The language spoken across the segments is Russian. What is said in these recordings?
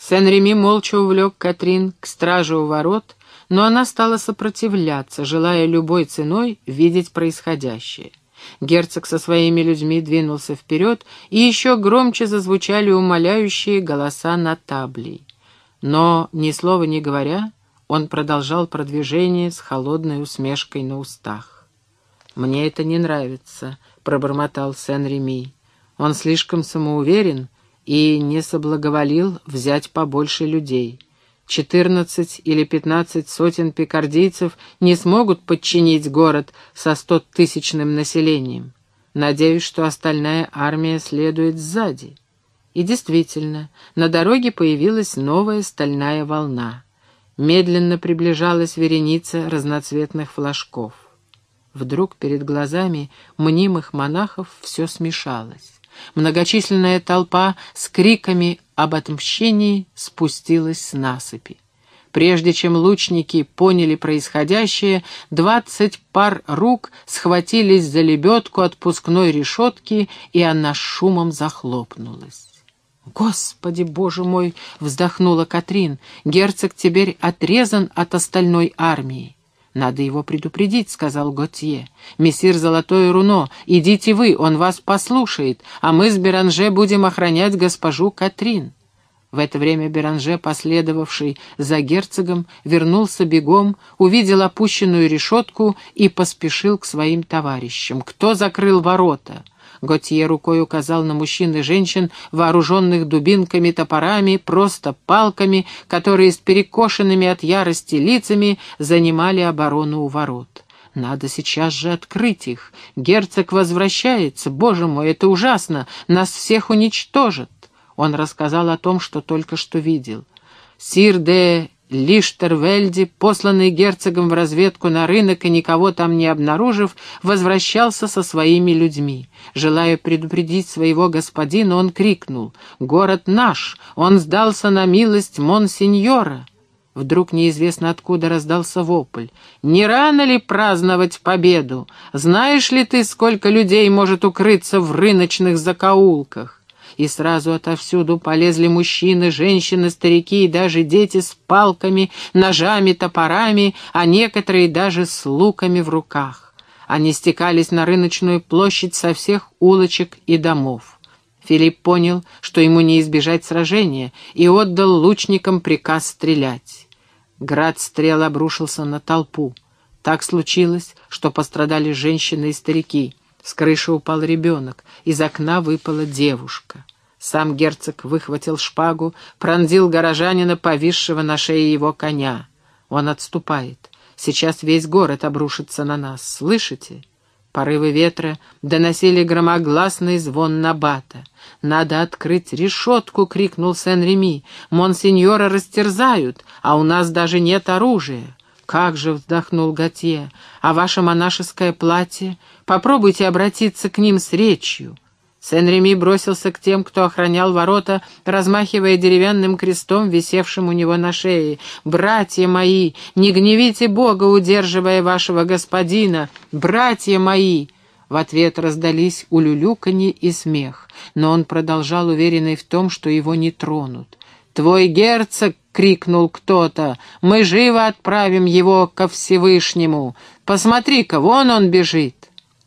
Сен-Реми молча увлек Катрин к страже у ворот, но она стала сопротивляться, желая любой ценой видеть происходящее. Герцог со своими людьми двинулся вперед, и еще громче зазвучали умоляющие голоса на таблей. Но, ни слова не говоря, он продолжал продвижение с холодной усмешкой на устах. «Мне это не нравится», — пробормотал Сен-Реми. «Он слишком самоуверен и не соблаговолил взять побольше людей. Четырнадцать или пятнадцать сотен пикардийцев не смогут подчинить город со стотысячным населением. Надеюсь, что остальная армия следует сзади». И действительно, на дороге появилась новая стальная волна. Медленно приближалась вереница разноцветных флажков. Вдруг перед глазами мнимых монахов все смешалось. Многочисленная толпа с криками об отмщении спустилась с насыпи. Прежде чем лучники поняли происходящее, двадцать пар рук схватились за лебедку отпускной решетки, и она шумом захлопнулась. «Господи, боже мой!» — вздохнула Катрин. «Герцог теперь отрезан от остальной армии». «Надо его предупредить», — сказал Готье. «Мессир Золотое Руно, идите вы, он вас послушает, а мы с Беранже будем охранять госпожу Катрин». В это время Беранже, последовавший за герцогом, вернулся бегом, увидел опущенную решетку и поспешил к своим товарищам. «Кто закрыл ворота?» Готье рукой указал на мужчин и женщин, вооруженных дубинками, топорами, просто палками, которые с перекошенными от ярости лицами занимали оборону у ворот. Надо сейчас же открыть их. Герцог возвращается. Боже мой, это ужасно. Нас всех уничтожат. Он рассказал о том, что только что видел. Сир де Лиштервельди, посланный герцогом в разведку на рынок и никого там не обнаружив, возвращался со своими людьми. Желая предупредить своего господина, он крикнул «Город наш! Он сдался на милость монсеньора!» Вдруг неизвестно откуда раздался вопль. «Не рано ли праздновать победу? Знаешь ли ты, сколько людей может укрыться в рыночных закоулках?» И сразу отовсюду полезли мужчины, женщины, старики и даже дети с палками, ножами, топорами, а некоторые даже с луками в руках. Они стекались на рыночную площадь со всех улочек и домов. Филипп понял, что ему не избежать сражения, и отдал лучникам приказ стрелять. Град стрел обрушился на толпу. Так случилось, что пострадали женщины и старики. С крыши упал ребенок, из окна выпала девушка. Сам герцог выхватил шпагу, пронзил горожанина, повисшего на шее его коня. Он отступает. Сейчас весь город обрушится на нас. Слышите? Порывы ветра доносили громогласный звон набата. «Надо открыть решетку!» — крикнул Сен-Реми. «Монсеньора растерзают, а у нас даже нет оружия!» «Как же!» — вздохнул Готье. «А ваше монашеское платье? Попробуйте обратиться к ним с речью!» Сен-Реми бросился к тем, кто охранял ворота, размахивая деревянным крестом, висевшим у него на шее. «Братья мои, не гневите Бога, удерживая вашего господина! Братья мои!» В ответ раздались улюлюканье и смех, но он продолжал уверенный в том, что его не тронут. «Твой герцог!» — крикнул кто-то. «Мы живо отправим его ко Всевышнему! Посмотри-ка, вон он бежит!»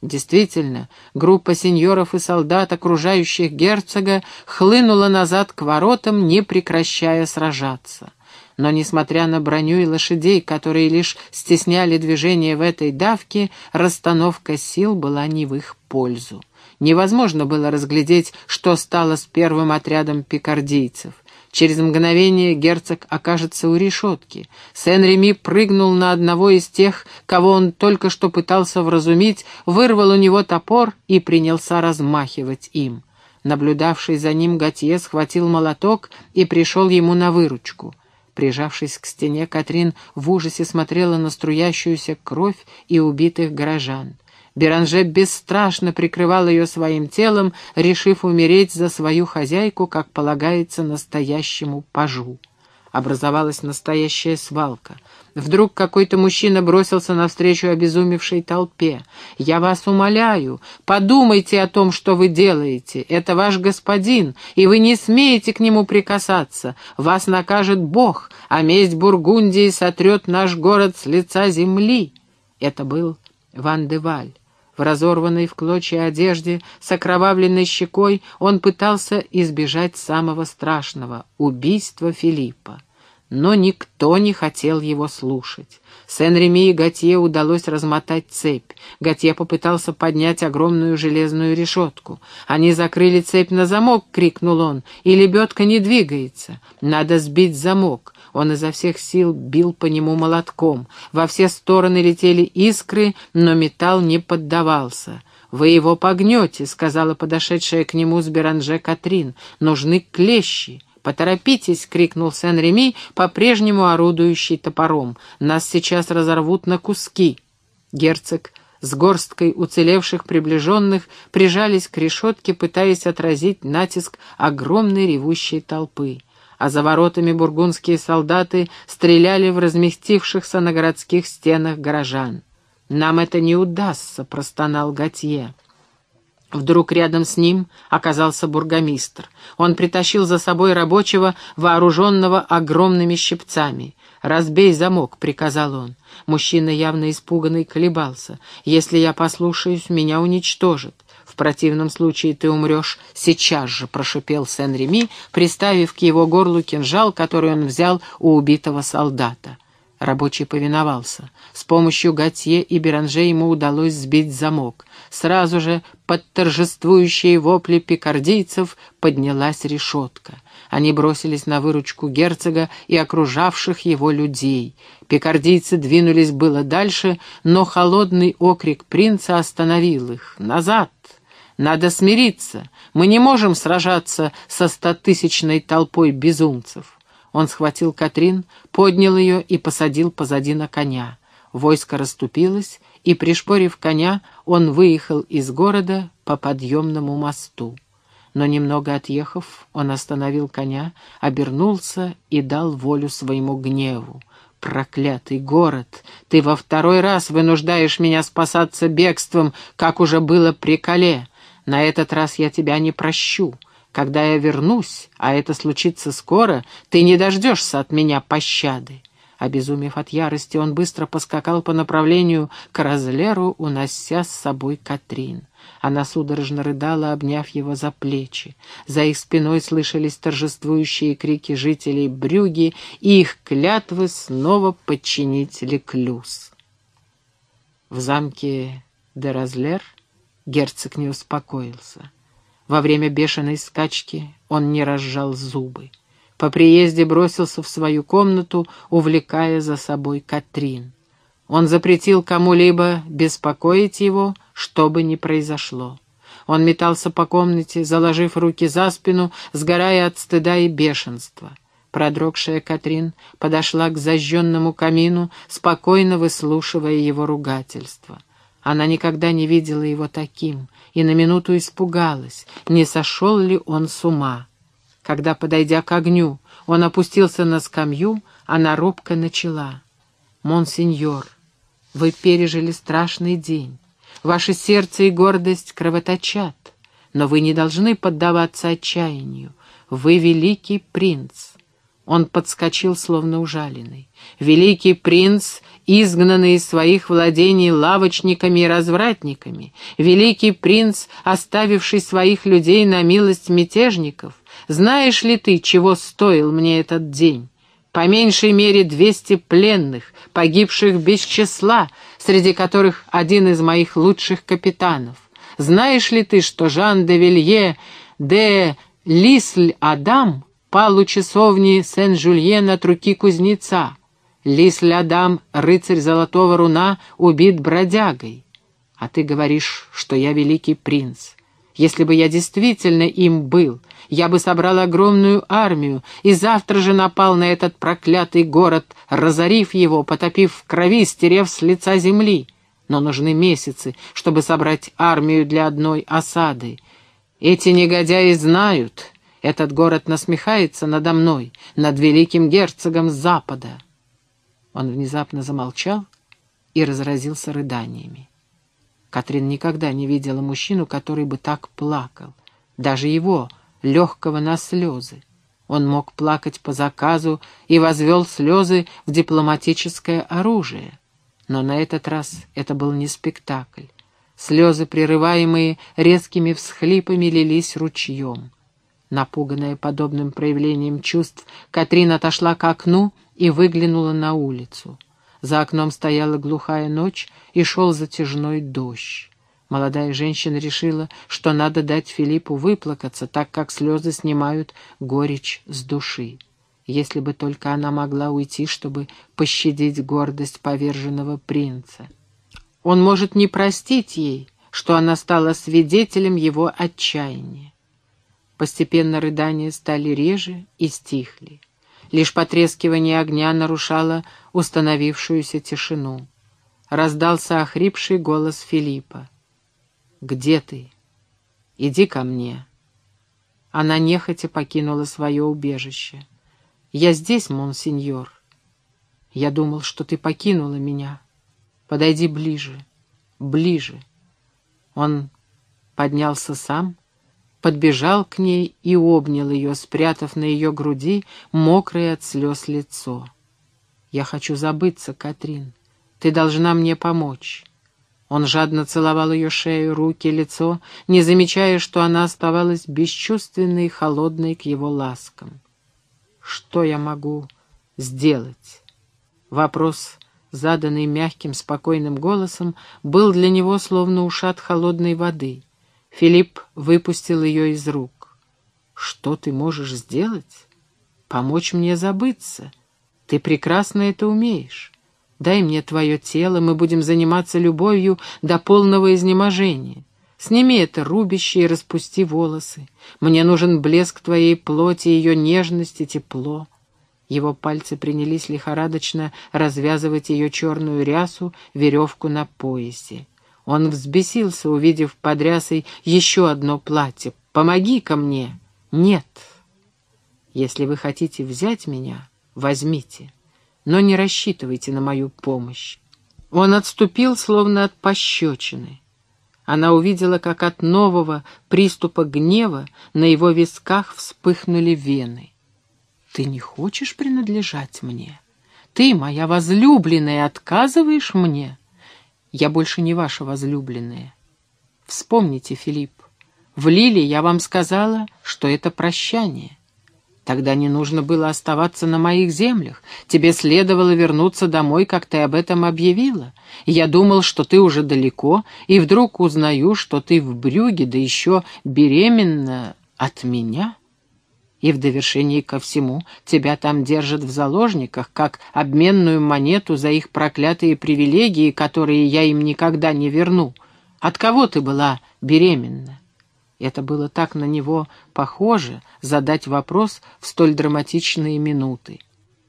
Действительно, группа сеньоров и солдат, окружающих герцога, хлынула назад к воротам, не прекращая сражаться. Но, несмотря на броню и лошадей, которые лишь стесняли движение в этой давке, расстановка сил была не в их пользу. Невозможно было разглядеть, что стало с первым отрядом пикардийцев. Через мгновение герцог окажется у решетки. Сен-Реми прыгнул на одного из тех, кого он только что пытался вразумить, вырвал у него топор и принялся размахивать им. Наблюдавший за ним Готье схватил молоток и пришел ему на выручку. Прижавшись к стене, Катрин в ужасе смотрела на струящуюся кровь и убитых горожан. Беранже бесстрашно прикрывал ее своим телом, решив умереть за свою хозяйку, как полагается настоящему пажу. Образовалась настоящая свалка. Вдруг какой-то мужчина бросился навстречу обезумевшей толпе. «Я вас умоляю, подумайте о том, что вы делаете. Это ваш господин, и вы не смеете к нему прикасаться. Вас накажет Бог, а месть Бургундии сотрет наш город с лица земли». Это был Ван де Валь. В разорванной в клочья одежде, с окровавленной щекой, он пытался избежать самого страшного — убийства Филиппа. Но никто не хотел его слушать. Сен-Реми и Готье удалось размотать цепь. Готье попытался поднять огромную железную решетку. «Они закрыли цепь на замок!» — крикнул он. «И лебедка не двигается. Надо сбить замок. Он изо всех сил бил по нему молотком. Во все стороны летели искры, но металл не поддавался. «Вы его погнете», — сказала подошедшая к нему с Беранже Катрин. «Нужны клещи». «Поторопитесь!» — крикнул Сен-Реми, по-прежнему орудующий топором. «Нас сейчас разорвут на куски!» Герцог с горсткой уцелевших приближенных прижались к решетке, пытаясь отразить натиск огромной ревущей толпы а за воротами бургундские солдаты стреляли в разместившихся на городских стенах горожан. «Нам это не удастся», — простонал Готье. Вдруг рядом с ним оказался бургомистр. Он притащил за собой рабочего, вооруженного огромными щипцами. «Разбей замок», — приказал он. Мужчина, явно испуганный, колебался. «Если я послушаюсь, меня уничтожат. «В противном случае ты умрешь сейчас же», — прошипел Сен-Реми, приставив к его горлу кинжал, который он взял у убитого солдата. Рабочий повиновался. С помощью Готье и Беранже ему удалось сбить замок. Сразу же под торжествующие вопли пикардийцев поднялась решетка. Они бросились на выручку герцога и окружавших его людей. Пикардийцы двинулись было дальше, но холодный окрик принца остановил их. «Назад! Надо смириться. Мы не можем сражаться со стотысячной толпой безумцев. Он схватил Катрин, поднял ее и посадил позади на коня. Войско расступилось, и, пришпорив коня, он выехал из города по подъемному мосту. Но немного отъехав, он остановил коня, обернулся и дал волю своему гневу. «Проклятый город! Ты во второй раз вынуждаешь меня спасаться бегством, как уже было при Кале!» На этот раз я тебя не прощу. Когда я вернусь, а это случится скоро, ты не дождешься от меня пощады». Обезумев от ярости, он быстро поскакал по направлению к Разлеру, унося с собой Катрин. Она судорожно рыдала, обняв его за плечи. За их спиной слышались торжествующие крики жителей Брюги и их клятвы снова подчинить Леклюс. В замке Деразлер Герцог не успокоился. Во время бешеной скачки он не разжал зубы. По приезде бросился в свою комнату, увлекая за собой Катрин. Он запретил кому-либо беспокоить его, что бы ни произошло. Он метался по комнате, заложив руки за спину, сгорая от стыда и бешенства. Продрогшая Катрин подошла к зажженному камину, спокойно выслушивая его ругательство. Она никогда не видела его таким и на минуту испугалась, не сошел ли он с ума. Когда, подойдя к огню, он опустился на скамью, она робко начала. «Монсеньор, вы пережили страшный день. Ваше сердце и гордость кровоточат, но вы не должны поддаваться отчаянию. Вы великий принц». Он подскочил, словно ужаленный. Великий принц, изгнанный из своих владений лавочниками и развратниками, великий принц, оставивший своих людей на милость мятежников, знаешь ли ты, чего стоил мне этот день? По меньшей мере двести пленных, погибших без числа, среди которых один из моих лучших капитанов. Знаешь ли ты, что Жан де Вилье де Лисль-Адам пал у часовни Сен-Жульен от руки кузнеца. Лис-Лядам, рыцарь золотого руна, убит бродягой. А ты говоришь, что я великий принц. Если бы я действительно им был, я бы собрал огромную армию и завтра же напал на этот проклятый город, разорив его, потопив в крови, стерев с лица земли. Но нужны месяцы, чтобы собрать армию для одной осады. Эти негодяи знают, Этот город насмехается надо мной, над великим герцогом Запада. Он внезапно замолчал и разразился рыданиями. Катрин никогда не видела мужчину, который бы так плакал. Даже его, легкого на слезы. Он мог плакать по заказу и возвел слезы в дипломатическое оружие. Но на этот раз это был не спектакль. Слезы, прерываемые резкими всхлипами, лились ручьем. Напуганная подобным проявлением чувств, Катрин отошла к окну и выглянула на улицу. За окном стояла глухая ночь и шел затяжной дождь. Молодая женщина решила, что надо дать Филиппу выплакаться, так как слезы снимают горечь с души. Если бы только она могла уйти, чтобы пощадить гордость поверженного принца. Он может не простить ей, что она стала свидетелем его отчаяния. Постепенно рыдания стали реже и стихли. Лишь потрескивание огня нарушало установившуюся тишину. Раздался охрипший голос Филиппа. «Где ты? Иди ко мне». Она нехотя покинула свое убежище. «Я здесь, монсеньор. Я думал, что ты покинула меня. Подойди ближе, ближе». Он поднялся сам, подбежал к ней и обнял ее, спрятав на ее груди мокрое от слез лицо. «Я хочу забыться, Катрин. Ты должна мне помочь». Он жадно целовал ее шею, руки, лицо, не замечая, что она оставалась бесчувственной и холодной к его ласкам. «Что я могу сделать?» Вопрос, заданный мягким, спокойным голосом, был для него словно ушат холодной воды — Филипп выпустил ее из рук. «Что ты можешь сделать? Помочь мне забыться. Ты прекрасно это умеешь. Дай мне твое тело, мы будем заниматься любовью до полного изнеможения. Сними это рубище и распусти волосы. Мне нужен блеск твоей плоти, ее нежность и тепло». Его пальцы принялись лихорадочно развязывать ее черную рясу, веревку на поясе. Он взбесился, увидев под рясой еще одно платье. «Помоги-ка мне!» «Нет!» «Если вы хотите взять меня, возьмите, но не рассчитывайте на мою помощь». Он отступил, словно от пощечины. Она увидела, как от нового приступа гнева на его висках вспыхнули вены. «Ты не хочешь принадлежать мне? Ты, моя возлюбленная, отказываешь мне?» Я больше не ваша возлюбленная. Вспомните, Филипп, в Лиле я вам сказала, что это прощание. Тогда не нужно было оставаться на моих землях. Тебе следовало вернуться домой, как ты об этом объявила. Я думал, что ты уже далеко, и вдруг узнаю, что ты в брюге, да еще беременна от меня» и в довершении ко всему тебя там держат в заложниках, как обменную монету за их проклятые привилегии, которые я им никогда не верну. От кого ты была беременна?» Это было так на него похоже задать вопрос в столь драматичные минуты.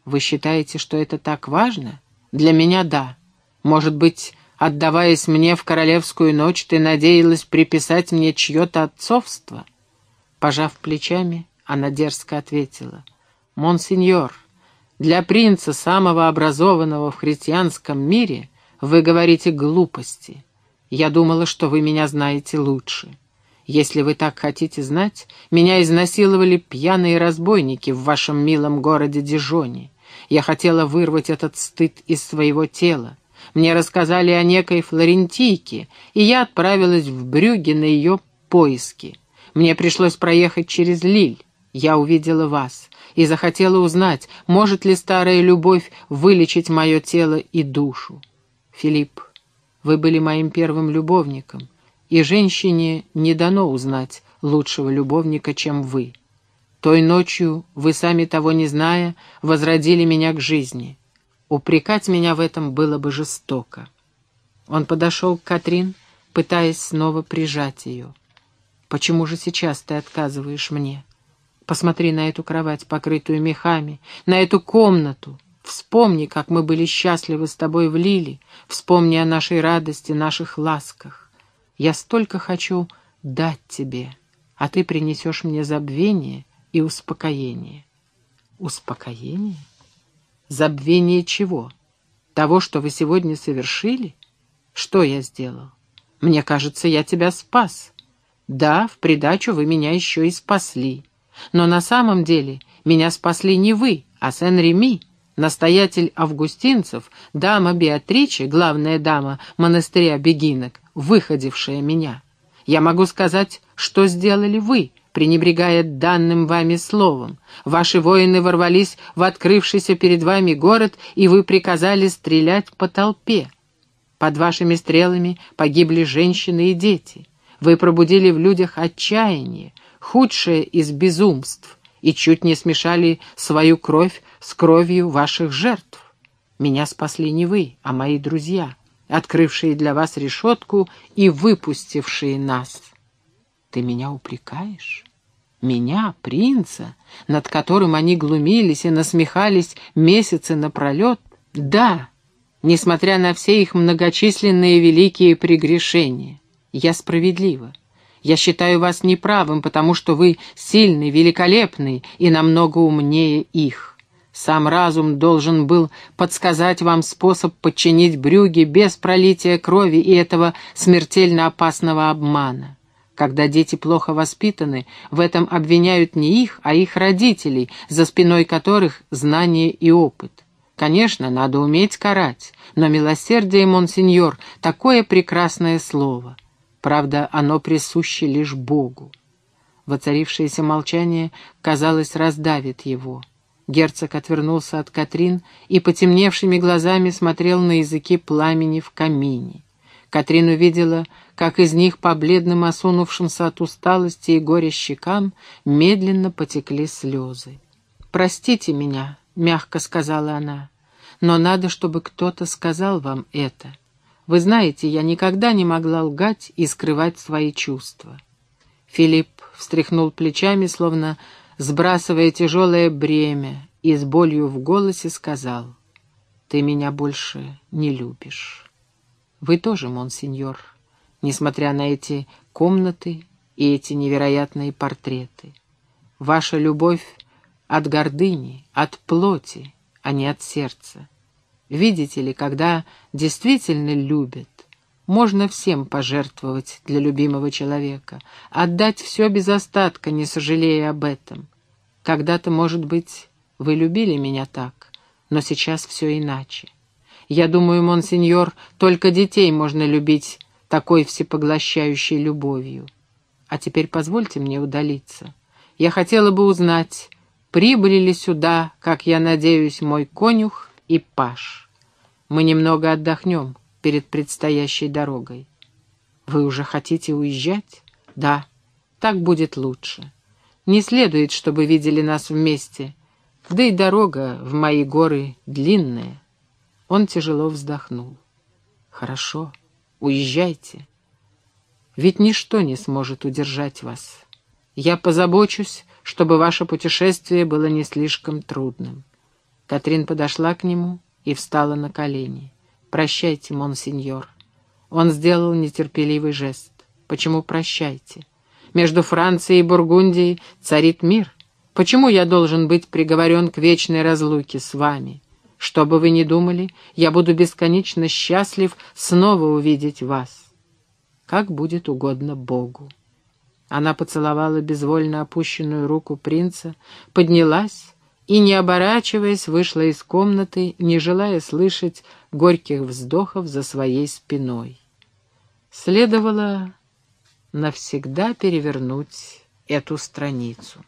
«Вы считаете, что это так важно? Для меня — да. Может быть, отдаваясь мне в королевскую ночь, ты надеялась приписать мне чье-то отцовство?» Пожав плечами, она дерзко ответила. «Монсеньор, для принца, самого образованного в христианском мире, вы говорите глупости. Я думала, что вы меня знаете лучше. Если вы так хотите знать, меня изнасиловали пьяные разбойники в вашем милом городе Дижоне. Я хотела вырвать этот стыд из своего тела. Мне рассказали о некой флорентийке, и я отправилась в Брюге на ее поиски. Мне пришлось проехать через Лиль. Я увидела вас и захотела узнать, может ли старая любовь вылечить мое тело и душу. Филипп, вы были моим первым любовником, и женщине не дано узнать лучшего любовника, чем вы. Той ночью, вы сами того не зная, возродили меня к жизни. Упрекать меня в этом было бы жестоко. Он подошел к Катрин, пытаясь снова прижать ее. «Почему же сейчас ты отказываешь мне?» Посмотри на эту кровать, покрытую мехами, на эту комнату. Вспомни, как мы были счастливы с тобой в Лиле. Вспомни о нашей радости, наших ласках. Я столько хочу дать тебе, а ты принесешь мне забвение и успокоение. Успокоение? Забвение чего? Того, что вы сегодня совершили? Что я сделал? Мне кажется, я тебя спас. Да, в придачу вы меня еще и спасли. Но на самом деле меня спасли не вы, а Сен-Реми, настоятель августинцев, дама Беатриче, главная дама монастыря Бегинок, выходившая меня. Я могу сказать, что сделали вы, пренебрегая данным вами словом. Ваши воины ворвались в открывшийся перед вами город, и вы приказали стрелять по толпе. Под вашими стрелами погибли женщины и дети. Вы пробудили в людях отчаяние, худшее из безумств, и чуть не смешали свою кровь с кровью ваших жертв. Меня спасли не вы, а мои друзья, открывшие для вас решетку и выпустившие нас. Ты меня упрекаешь? Меня, принца, над которым они глумились и насмехались месяцы напролет? Да, несмотря на все их многочисленные великие прегрешения. Я справедлива. Я считаю вас неправым, потому что вы сильный, великолепный и намного умнее их. Сам разум должен был подсказать вам способ подчинить брюги без пролития крови и этого смертельно опасного обмана. Когда дети плохо воспитаны, в этом обвиняют не их, а их родителей, за спиной которых знание и опыт. Конечно, надо уметь карать, но милосердие, монсеньор, такое прекрасное слово. Правда, оно присуще лишь Богу. Воцарившееся молчание, казалось, раздавит его. Герцог отвернулся от Катрин и потемневшими глазами смотрел на языки пламени в камине. Катрин увидела, как из них по бледным осунувшимся от усталости и горя щекам медленно потекли слезы. «Простите меня», — мягко сказала она, — «но надо, чтобы кто-то сказал вам это». Вы знаете, я никогда не могла лгать и скрывать свои чувства. Филипп встряхнул плечами, словно сбрасывая тяжелое бремя, и с болью в голосе сказал, «Ты меня больше не любишь». Вы тоже, монсеньор, несмотря на эти комнаты и эти невероятные портреты. Ваша любовь от гордыни, от плоти, а не от сердца. Видите ли, когда действительно любят, можно всем пожертвовать для любимого человека, отдать все без остатка, не сожалея об этом. Когда-то, может быть, вы любили меня так, но сейчас все иначе. Я думаю, монсеньор, только детей можно любить такой всепоглощающей любовью. А теперь позвольте мне удалиться. Я хотела бы узнать, прибыли ли сюда, как я надеюсь, мой конюх и паш. Мы немного отдохнем перед предстоящей дорогой. Вы уже хотите уезжать? Да, так будет лучше. Не следует, чтобы видели нас вместе, да и дорога в мои горы длинная. Он тяжело вздохнул. Хорошо, уезжайте. Ведь ничто не сможет удержать вас. Я позабочусь, чтобы ваше путешествие было не слишком трудным. Катрин подошла к нему и встала на колени. «Прощайте, монсеньор». Он сделал нетерпеливый жест. «Почему прощайте? Между Францией и Бургундией царит мир. Почему я должен быть приговорен к вечной разлуке с вами? Что бы вы ни думали, я буду бесконечно счастлив снова увидеть вас. Как будет угодно Богу». Она поцеловала безвольно опущенную руку принца, поднялась и, не оборачиваясь, вышла из комнаты, не желая слышать горьких вздохов за своей спиной. Следовало навсегда перевернуть эту страницу.